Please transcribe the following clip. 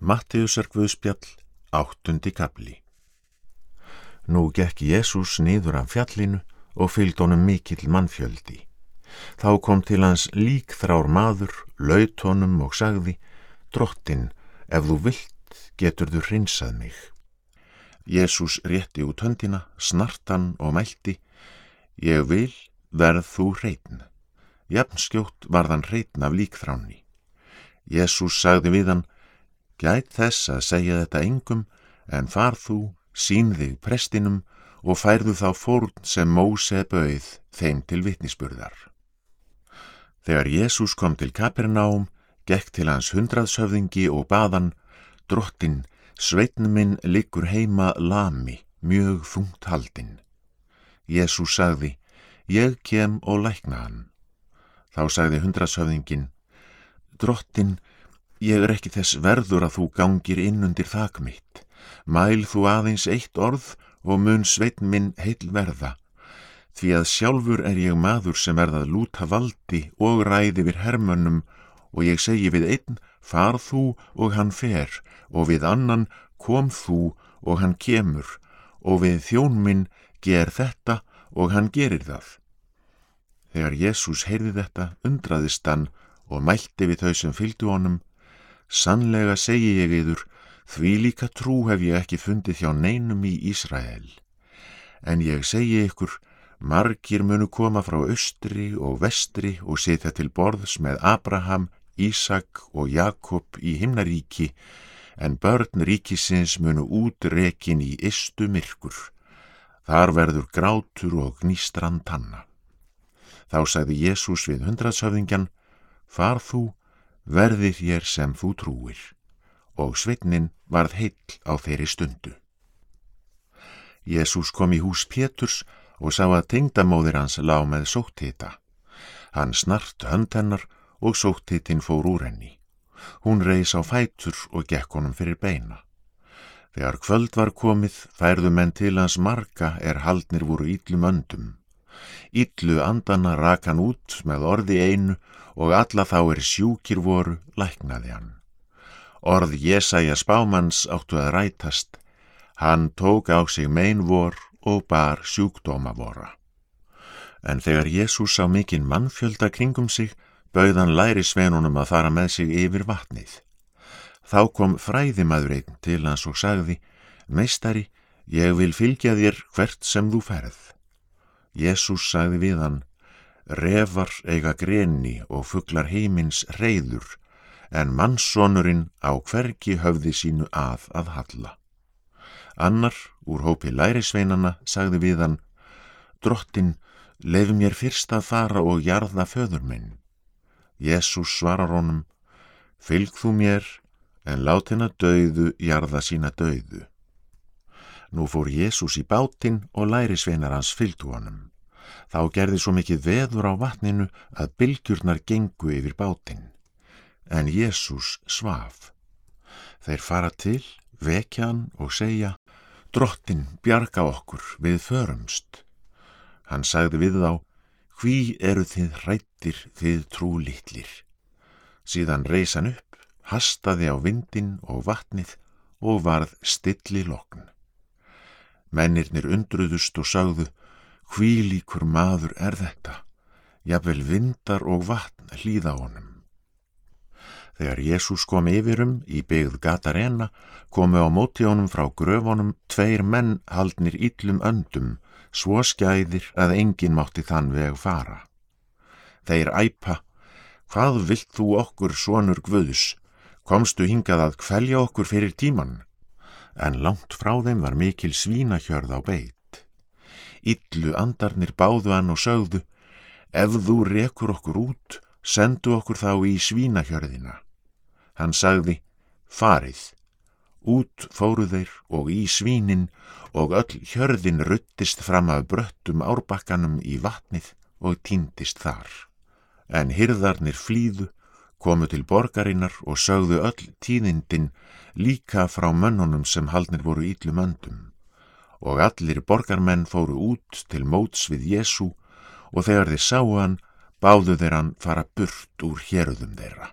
Mattiusar Guðspjall, áttundi kapli Nú gekk Jésús niður af fjallinu og fylgd honum mikill mannfjöldi. Þá kom til hans lík þrár maður, laut honum og sagði, Drottin, ef þú vilt, getur þú hrinsað mig. Jésús rétti út höndina, snartan og mælti, Ég vil, verð þú hreitn. Jafn skjótt varðan hreitn af líkþránni. Jésús sagði við hann, Gæt þess að segja þetta engum, en far þú, sín þig prestinum og færðu þá fórn sem Móse bauð þeim til vitnisburðar. Þegar Jésús kom til Kapernaum, gekk til hans hundraðshöfðingi og baðan, drottin, sveitn minn liggur heima lami, mjög þungt haldinn. Jésús sagði, ég kem og lækna hann. Þá sagði hundraðshöfðingin, drottin, Ég er ekki þess verður að þú gangir inn undir þak mitt. Mæl þú aðeins eitt orð og mun sveitn minn heil verða. Því að sjálfur er ég maður sem verðað lúta valdi og ræði við hermönnum og ég segi við einn, far þú og hann fer og við annan, kom þú og hann kemur og við þjón minn ger þetta og hann gerir það. Þegar Jésús heyrði þetta undraðist hann og mælti við þau sem fylgdu honum Sannlega segi ég yður, því líka trú hef ég ekki fundið hjá neinum í Ísrael. En ég segi ykkur, margir munu koma frá austri og vestri og setja til borðs með Abraham, Ísak og Jakob í himnaríki, en börn ríkisins munu út rekin í istu myrkur. Þar verður grátur og gnýstran tanna. Þá sagði Jésús við hundraðshöfðingjan, far þú verði þér sem þú trúir og sveitnin varð heill á þeirri stundu. Jésús kom í hús Péturs og sá að tengdamóðir hans lág með sóttita. Hann snart hönd hennar og sóttitin fór úr henni. Hún reys á fætur og gekk honum fyrir beina. Þegar kvöld var komið færðu menn til hans marga er haldnir voru íllum öndum. Ítlu andana rak hann út með orði einu og alla þá er sjúkir voru læknaði hann. Orð Jésaja spámans áttu að rætast, hann tók á sig meinvor og bar sjúkdóma vora. En þegar Jésús sá mikinn mannfjölda kringum sig, bauðan læri svenunum að fara með sig yfir vatnið. Þá kom fræðimaður einn til hans og sagði, Meistari, ég vil fylgja þér hvert sem þú ferð. Jésús sagði við hann, refar eiga greni og fugglar heimins reyður, en mannsonurinn á hvergi höfði sínu að að halla. Annar, úr hópi lærisveinana, sagði við hann, Drottin, leif mér fyrst að fara og jarða föður minn. Jésús svarar honum, fylg þú mér, en lát henn að dauðu jarða sína dauðu. Nú fór Jésús í bátinn og lærisveinar hans fylgdu honum. Þá gerði svo mikið veður á vatninu að bylgjurnar gengu yfir bátinn. En Jésús svaf. Þeir fara til, vekja hann og segja, Drottin bjarga okkur við förumst. Hann sagði við þá, hví eru þið hrættir þið trúlittlir. Síðan reys hann upp, hastaði á vindin og vatnið og varð stilli lokn. Mennirnir undruðust og sagðu, Hvílíkur maður er þetta, jafnvel vindar og vatn hlýða honum. Þegar Jésús kom yfirum í byggð Gatarena komu á móti honum frá gröfonum tveir menn haldnir yllum öndum, svo skæðir að enginn mátti þann veg fara. Þeir æpa, hvað vilt þú okkur sonur Guðs, komstu hingað að kvelja okkur fyrir tíman? En langt frá þeim var mikil svínahjörð á beit. Yllu andarnir báðu hann og sögðu, ef þú rekur okkur út, sendu okkur þá í svínahjörðina. Hann sagði, farið. Út fóru þeir og í svínin og öll hjörðin ruttist fram af bröttum árbakkanum í vatnið og týndist þar. En hyrðarnir flýðu, komu til borgarinnar og sögðu öll tíðindin líka frá mönnunum sem haldnir voru íllum öndum og allir borgarmenn fóru út til móts við Jésu og þegar þeir sáu hann báðu þeir hann fara burt úr héröðum þeirra.